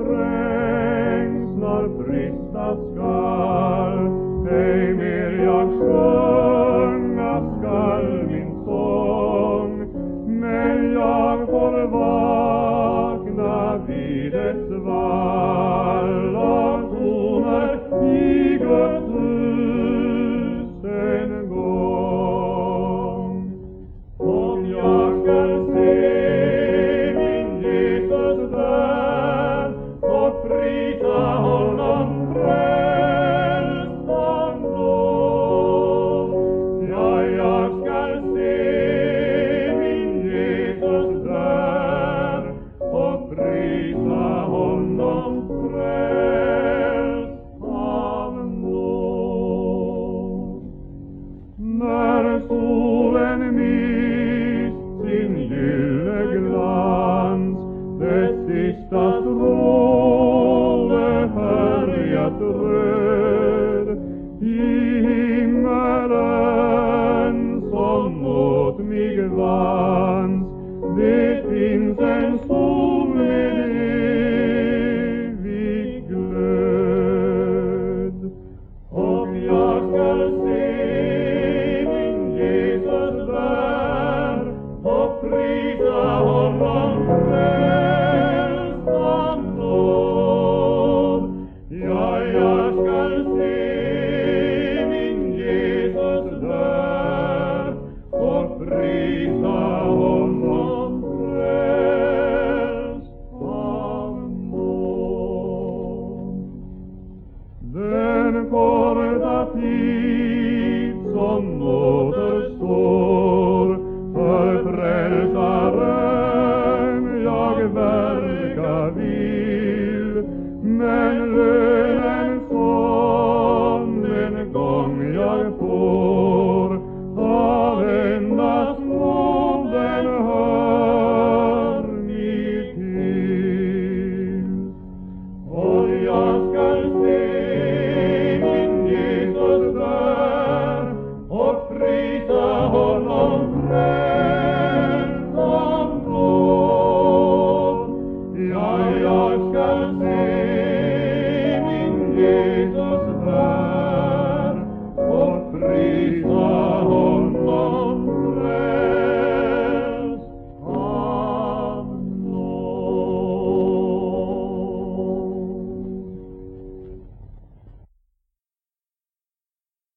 Strength, not priest, not jedes solennis in glans des sistat role herjat röd i himmelen som mot mig det finns en sol Joseph.